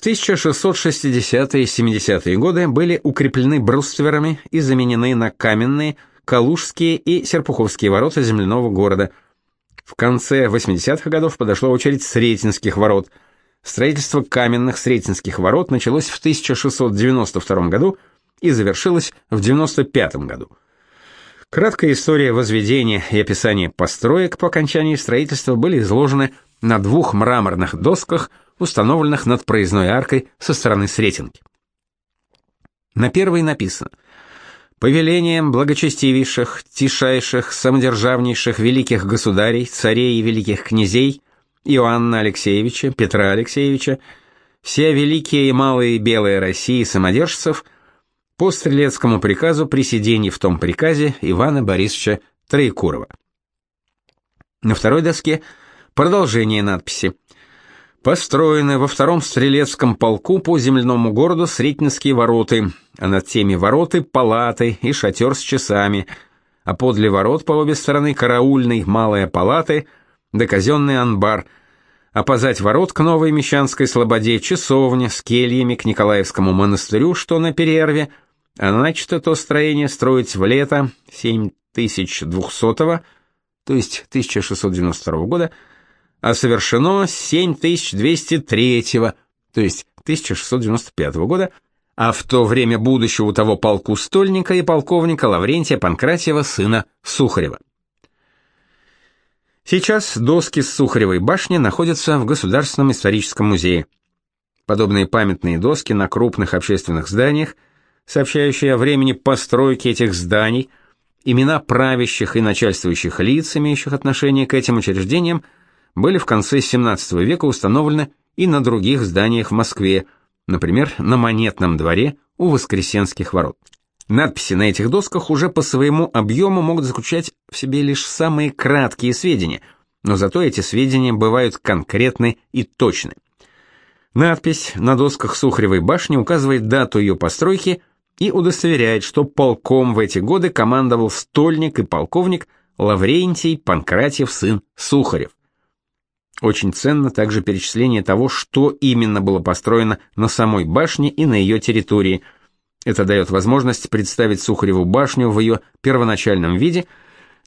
В 1660-е и 70-е годы были укреплены брустверами и заменены на каменные Калужские и Серпуховские ворота земляного города. В конце 80-х годов подошла очередь Сретенских ворот. Строительство каменных Сретенских ворот началось в 1692 году и завершилось в 95 году. Краткая история возведения и описание построек по окончании строительства были изложены на двух мраморных досках – установленных над проездной аркой со стороны Сретенки. На первой написано «Повелением благочестивейших, тишайших, самодержавнейших великих государей, царей и великих князей Иоанна Алексеевича, Петра Алексеевича, все великие и малые белые России самодержцев по стрелецкому приказу при сидении в том приказе Ивана Борисовича Троекурова». На второй доске продолжение надписи Построены во втором стрелецком полку по земляному городу Сретенские вороты, а над теми вороты палаты и шатер с часами, а подле ворот по обе стороны караульной малая палаты да казенный анбар, а позать ворот к новой Мещанской слободе часовня с кельями к Николаевскому монастырю, что на перерве, а начато то строение строить в лето 7200 то есть 1692 года, а совершено 7203, то есть 1695 года, а в то время будущего того полку стольника и полковника Лаврентия Панкратьева сына Сухарева. Сейчас доски с Сухаревой башни находятся в Государственном историческом музее. Подобные памятные доски на крупных общественных зданиях, сообщающие о времени постройки этих зданий, имена правящих и начальствующих лиц, имеющих отношение к этим учреждениям – были в конце XVII века установлены и на других зданиях в Москве, например, на Монетном дворе у Воскресенских ворот. Надписи на этих досках уже по своему объему могут заключать в себе лишь самые краткие сведения, но зато эти сведения бывают конкретны и точны. Надпись на досках Сухаревой башни указывает дату ее постройки и удостоверяет, что полком в эти годы командовал стольник и полковник Лаврентий Панкратьев сын Сухарев. Очень ценно также перечисление того, что именно было построено на самой башне и на ее территории. Это дает возможность представить Сухареву башню в ее первоначальном виде,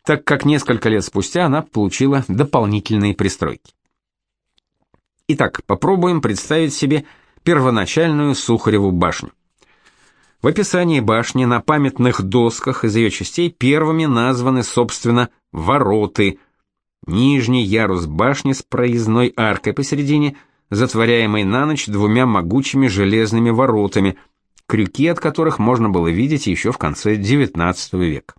так как несколько лет спустя она получила дополнительные пристройки. Итак, попробуем представить себе первоначальную Сухареву башню. В описании башни на памятных досках из ее частей первыми названы, собственно, вороты – Нижний ярус башни с проездной аркой посередине, затворяемой на ночь двумя могучими железными воротами, крюки от которых можно было видеть еще в конце XIX века.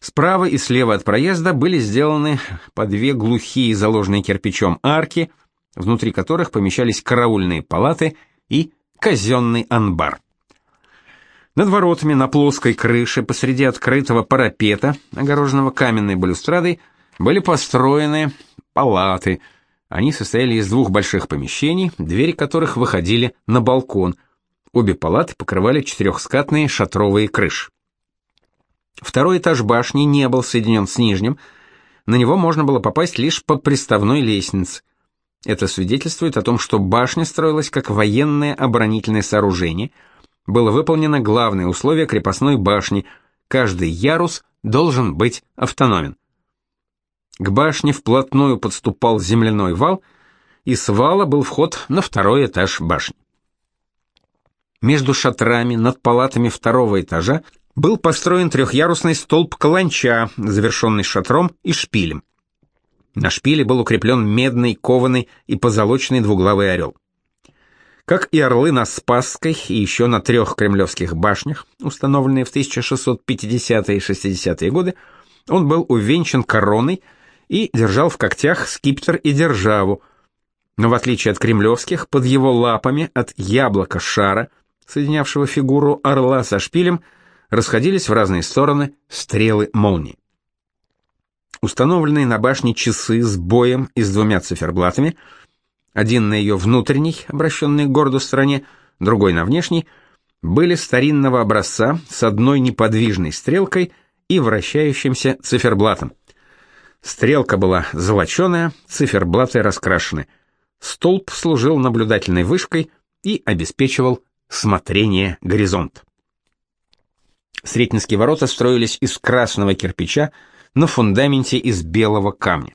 Справа и слева от проезда были сделаны по две глухие заложенные кирпичом арки, внутри которых помещались караульные палаты и казенный анбар. Над воротами на плоской крыше посреди открытого парапета, огороженного каменной балюстрадой, были построены палаты. Они состояли из двух больших помещений, двери которых выходили на балкон. Обе палаты покрывали четырехскатные шатровые крыши. Второй этаж башни не был соединен с нижним, на него можно было попасть лишь по приставной лестнице. Это свидетельствует о том, что башня строилась как военное оборонительное сооружение. Было выполнено главное условие крепостной башни – каждый ярус должен быть автономен. К башне вплотную подступал земляной вал, и с вала был вход на второй этаж башни. Между шатрами над палатами второго этажа был построен трехъярусный столб каланча, завершенный шатром и шпилем. На шпиле был укреплен медный, кованый и позолоченный двуглавый орел. Как и орлы на Спасской и еще на трех кремлевских башнях, установленные в 1650-е и 60-е годы, он был увенчан короной, и держал в когтях скипетр и державу. Но в отличие от кремлевских, под его лапами от яблока шара, соединявшего фигуру орла со шпилем, расходились в разные стороны стрелы молнии. Установленные на башне часы с боем и с двумя циферблатами, один на ее внутренней, обращенный к городу стороне, другой на внешней, были старинного образца с одной неподвижной стрелкой и вращающимся циферблатом. Стрелка была золоченая, циферблаты раскрашены. Столб служил наблюдательной вышкой и обеспечивал смотрение горизонт. Сретенские ворота строились из красного кирпича на фундаменте из белого камня.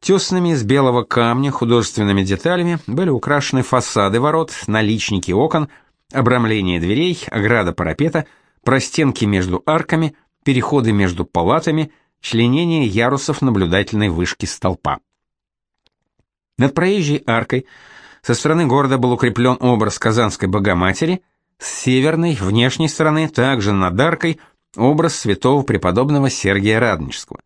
Теснами из белого камня художественными деталями были украшены фасады ворот, наличники окон, обрамление дверей, ограда парапета, простенки между арками, переходы между палатами, членение ярусов наблюдательной вышки столпа. Над проезжей аркой со стороны города был укреплен образ Казанской Богоматери, с северной, внешней стороны, также над аркой, образ святого преподобного Сергия Радонежского.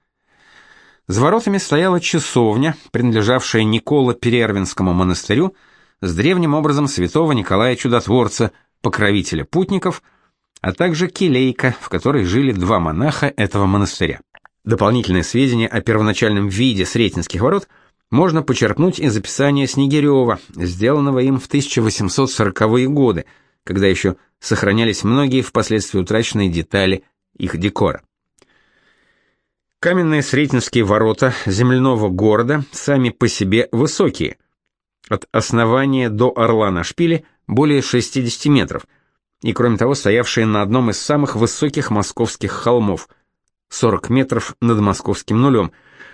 За воротами стояла часовня, принадлежавшая Никола Перервинскому монастырю, с древним образом святого Николая Чудотворца, покровителя путников, а также келейка, в которой жили два монаха этого монастыря. Дополнительные сведения о первоначальном виде Сретенских ворот можно почерпнуть из описания Снегирева, сделанного им в 1840-е годы, когда еще сохранялись многие впоследствии утраченные детали их декора. Каменные Сретенские ворота земляного города сами по себе высокие. От основания до орла на шпиле более 60 метров, и кроме того стоявшие на одном из самых высоких московских холмов, 40 метров над московским нулем,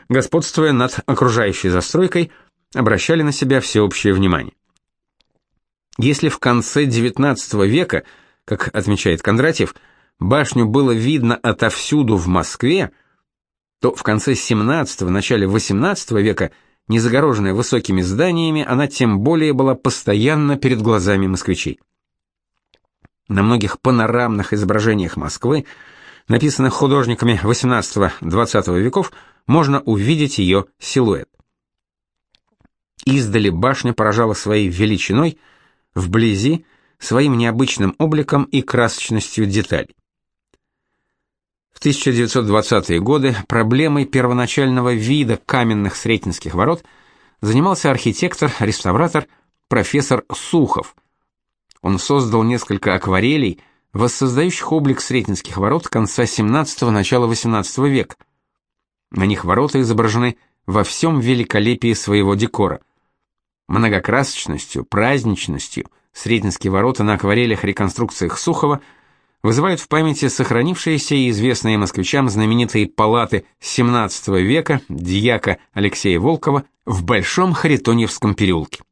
господствуя над окружающей застройкой, обращали на себя всеобщее внимание. Если в конце XIX века, как отмечает Кондратьев, башню было видно отовсюду в Москве, то в конце 17-го, начале 18 века, не загороженная высокими зданиями, она тем более была постоянно перед глазами москвичей. На многих панорамных изображениях Москвы, написанных художниками 18-20 веков, можно увидеть ее силуэт. Издали башня поражала своей величиной, вблизи своим необычным обликом и красочностью деталей. В 1920-е годы проблемой первоначального вида каменных Сретенских ворот занимался архитектор-реставратор профессор Сухов. Он создал несколько акварелей, воссоздающих облик Сретенских ворот конца 17-го начала 18 века. На них ворота изображены во всем великолепии своего декора. Многокрасочностью, праздничностью Сретенские ворота на акварелях реконструкциях Сухова – вызывают в памяти сохранившиеся и известные москвичам знаменитые палаты XVII века дьяка Алексея Волкова в Большом Харитоньевском переулке.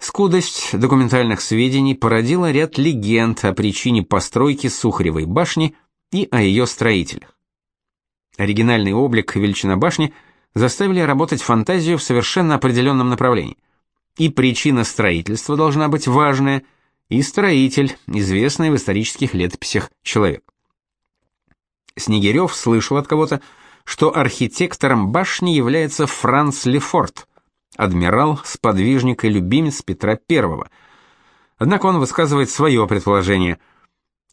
Скудость документальных сведений породила ряд легенд о причине постройки Сухаревой башни и о ее строителях. Оригинальный облик и величина башни заставили работать фантазию в совершенно определенном направлении. И причина строительства должна быть важная – и строитель, известный в исторических летописях человек. Снегирев слышал от кого-то, что архитектором башни является Франц Лефорт, адмирал, сподвижник и любимец Петра I. Однако он высказывает свое предположение.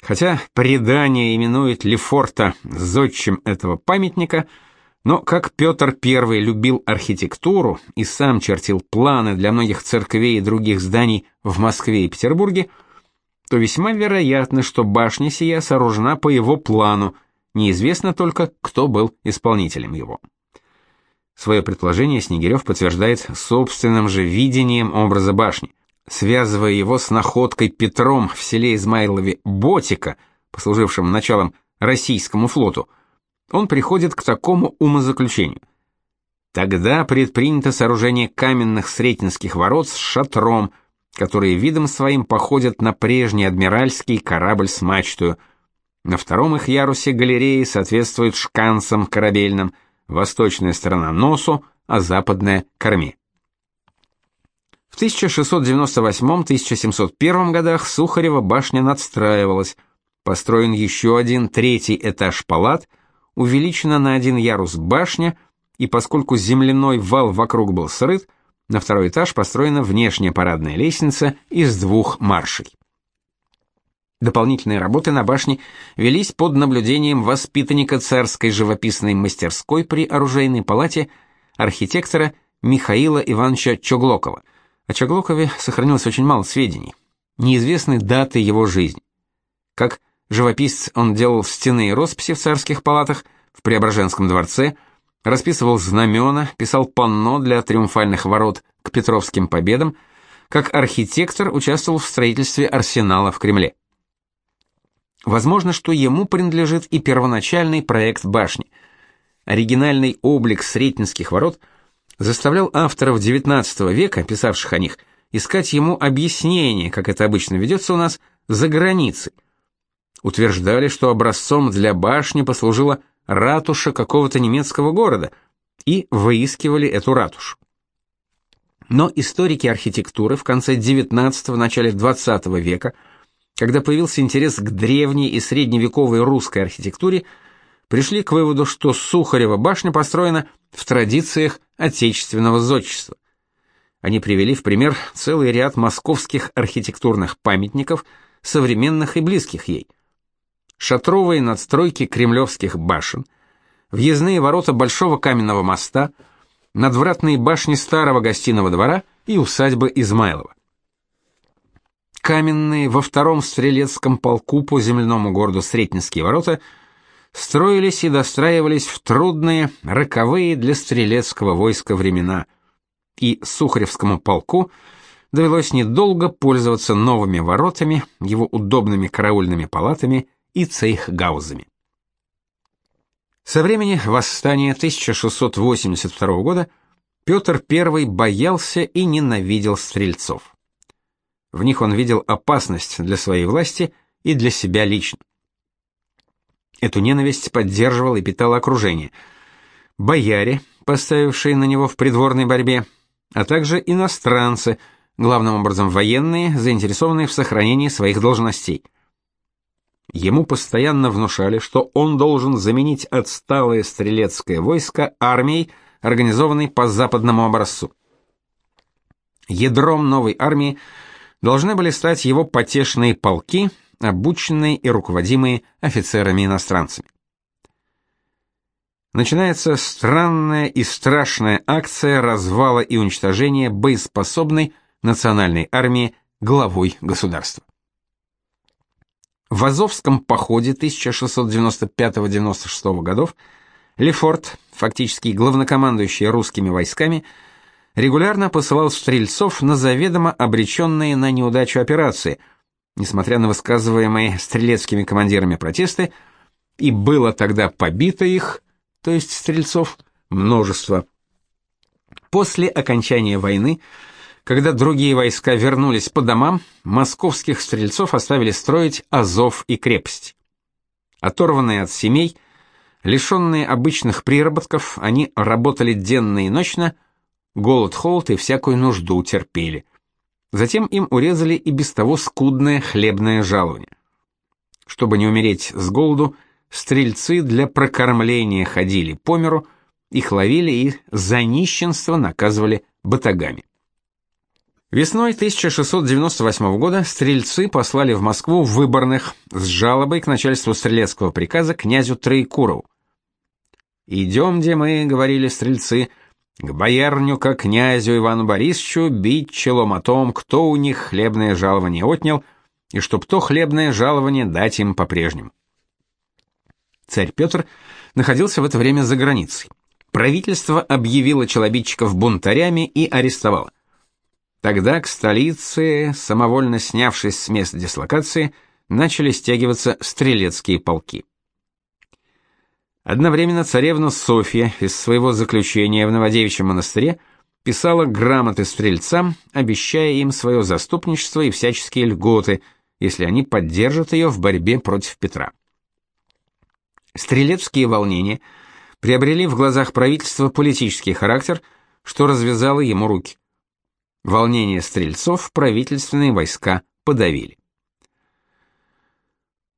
Хотя предание именует Лефорта зодчим этого памятника – но как Петр I любил архитектуру и сам чертил планы для многих церквей и других зданий в Москве и Петербурге, то весьма вероятно, что башня сия сооружена по его плану, неизвестно только, кто был исполнителем его. Свое предположение Снегирев подтверждает собственным же видением образа башни, связывая его с находкой Петром в селе Измайлове Ботика, послужившим началом российскому флоту, он приходит к такому умозаключению. Тогда предпринято сооружение каменных сретенских ворот с шатром, которые видом своим походят на прежний адмиральский корабль с мачтою. На втором их ярусе галереи соответствуют шканцам корабельным, восточная сторона носу, а западная корме. В 1698-1701 годах Сухарева башня надстраивалась, построен еще один третий этаж палат – увеличена на один ярус башня, и поскольку земляной вал вокруг был срыт, на второй этаж построена внешняя парадная лестница из двух маршей. Дополнительные работы на башне велись под наблюдением воспитанника царской живописной мастерской при оружейной палате архитектора Михаила Ивановича Чоглокова. О Чоглокове сохранилось очень мало сведений. Неизвестны даты его жизни. Как Живописец он делал стены и росписи в царских палатах, в Преображенском дворце, расписывал знамена, писал панно для триумфальных ворот к Петровским победам, как архитектор участвовал в строительстве арсенала в Кремле. Возможно, что ему принадлежит и первоначальный проект башни. Оригинальный облик Сретенских ворот заставлял авторов XIX века, писавших о них, искать ему объяснение, как это обычно ведется у нас, за границей. Утверждали, что образцом для башни послужила ратуша какого-то немецкого города, и выискивали эту ратушу. Но историки архитектуры в конце XIX – начале XX века, когда появился интерес к древней и средневековой русской архитектуре, пришли к выводу, что Сухарева башня построена в традициях отечественного зодчества. Они привели в пример целый ряд московских архитектурных памятников, современных и близких ей. Шатровые надстройки кремлевских башен, въездные ворота Большого каменного моста – надвратные башни старого гостиного двора и усадьбы Измайлова. Каменные во втором стрелецком полку по земляному городу Сретенские ворота строились и достраивались в трудные, роковые для стрелецкого войска времена, и Сухаревскому полку довелось недолго пользоваться новыми воротами, его удобными караульными палатами и цейхгаузами. Со времени восстания 1682 года Петр I боялся и ненавидел стрельцов. В них он видел опасность для своей власти и для себя лично. Эту ненависть поддерживал и питал окружение. Бояре, поставившие на него в придворной борьбе, а также иностранцы, главным образом военные, заинтересованные в сохранении своих должностей – Ему постоянно внушали, что он должен заменить отсталое стрелецкое войско армией, организованной по западному образцу. Ядром новой армии должны были стать его потешные полки, обученные и руководимые офицерами-иностранцами. Начинается странная и страшная акция развала и уничтожения боеспособной национальной армии главой государства. В Азовском походе 1695-96 годов Лефорт, фактически главнокомандующий русскими войсками, регулярно посылал стрельцов на заведомо обреченные на неудачу операции, несмотря на высказываемые стрелецкими командирами протесты, и было тогда побито их, то есть стрельцов, множество. После окончания войны когда другие войска вернулись по домам, московских стрельцов оставили строить Азов и крепость. Оторванные от семей, лишенные обычных приработков, они работали денно и ночно, голод, холод и всякую нужду терпели. Затем им урезали и без того скудное хлебное жалование. Чтобы не умереть с голоду, стрельцы для прокормления ходили по миру, их ловили и за нищенство наказывали батагами. Весной 1698 года стрельцы послали в Москву выборных с жалобой к начальству стрелецкого приказа князю Троекурову. «Идемте мы», — говорили стрельцы, — «к боярню, как князю Ивану Борисовичу, бить челом о том, кто у них хлебное жалование отнял, и чтоб то хлебное жалование дать им по-прежнему». Царь Петр находился в это время за границей. Правительство объявило челобитчиков бунтарями и арестовало. Тогда к столице, самовольно снявшись с мест дислокации, начали стягиваться стрелецкие полки. Одновременно царевна Софья из своего заключения в Новодевичьем монастыре писала грамоты стрельцам, обещая им свое заступничество и всяческие льготы, если они поддержат ее в борьбе против Петра. Стрелецкие волнения приобрели в глазах правительства политический характер, что развязало ему руки. Волнение стрельцов правительственные войска подавили.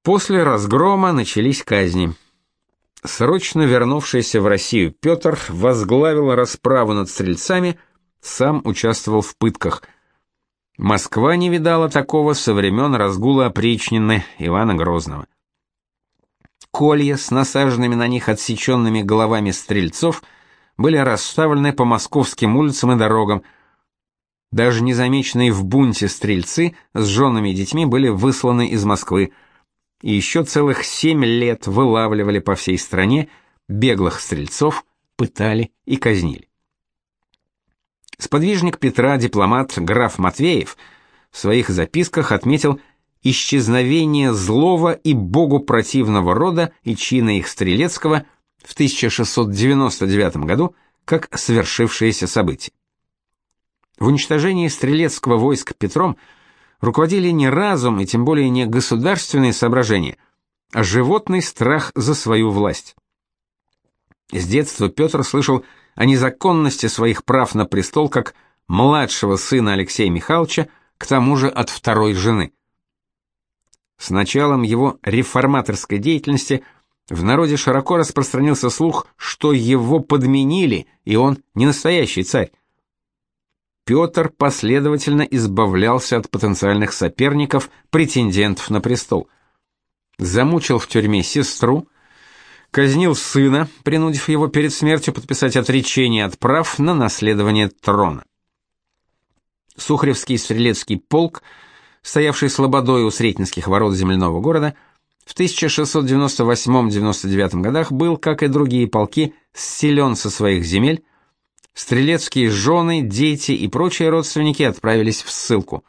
После разгрома начались казни. Срочно вернувшийся в Россию Петр возглавил расправу над стрельцами, сам участвовал в пытках. Москва не видала такого со времен разгула опричнины Ивана Грозного. Колья с насаженными на них отсеченными головами стрельцов были расставлены по московским улицам и дорогам – даже незамеченные в бунте стрельцы с женами и детьми были высланы из Москвы, и еще целых семь лет вылавливали по всей стране беглых стрельцов, пытали и казнили. Сподвижник Петра, дипломат граф Матвеев, в своих записках отметил исчезновение злого и богу противного рода и чина их стрелецкого в 1699 году как свершившееся событие. В уничтожении стрелецкого войска Петром руководили не разум и тем более не государственные соображения, а животный страх за свою власть. С детства Петр слышал о незаконности своих прав на престол как младшего сына Алексея Михайловича, к тому же от второй жены. С началом его реформаторской деятельности в народе широко распространился слух, что его подменили, и он не настоящий царь. Петр последовательно избавлялся от потенциальных соперников, претендентов на престол. Замучил в тюрьме сестру, казнил сына, принудив его перед смертью подписать отречение от прав на наследование трона. Сухаревский стрелецкий полк, стоявший слободой у Сретенских ворот земляного города, в 1698-99 годах был, как и другие полки, селен со своих земель, стрелецкие жены, дети и прочие родственники отправились в ссылку.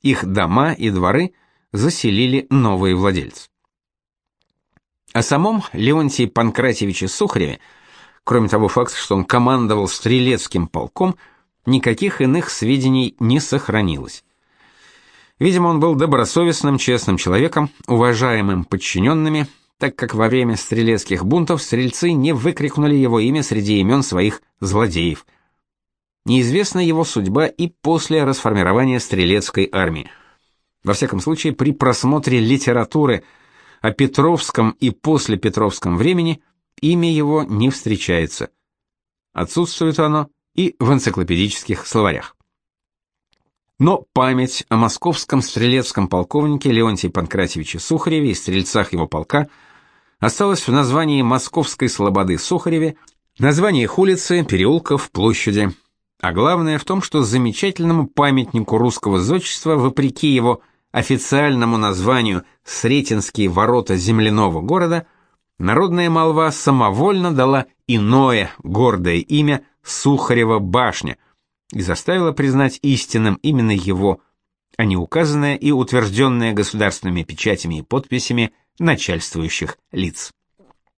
Их дома и дворы заселили новые владельцы. О самом Леонтии Панкратьевиче Сухареве, кроме того факта, что он командовал стрелецким полком, никаких иных сведений не сохранилось. Видимо, он был добросовестным, честным человеком, уважаемым подчиненными, так как во время стрелецких бунтов стрельцы не выкрикнули его имя среди имен своих злодеев. Неизвестна его судьба и после расформирования стрелецкой армии. Во всяком случае, при просмотре литературы – о Петровском и после Петровском времени имя его не встречается. Отсутствует оно и в энциклопедических словарях. Но память о московском стрелецком полковнике Леонтии Панкратьевиче Сухареве и стрельцах его полка осталась в названии Московской слободы Сухареве, названиях улицы, переулков, площади. А главное в том, что замечательному памятнику русского зодчества, вопреки его официальному названию Сретенские ворота земляного города, народная молва самовольно дала иное гордое имя Сухарева башня и заставила признать истинным именно его, а не указанное и утвержденное государственными печатями и подписями начальствующих лиц.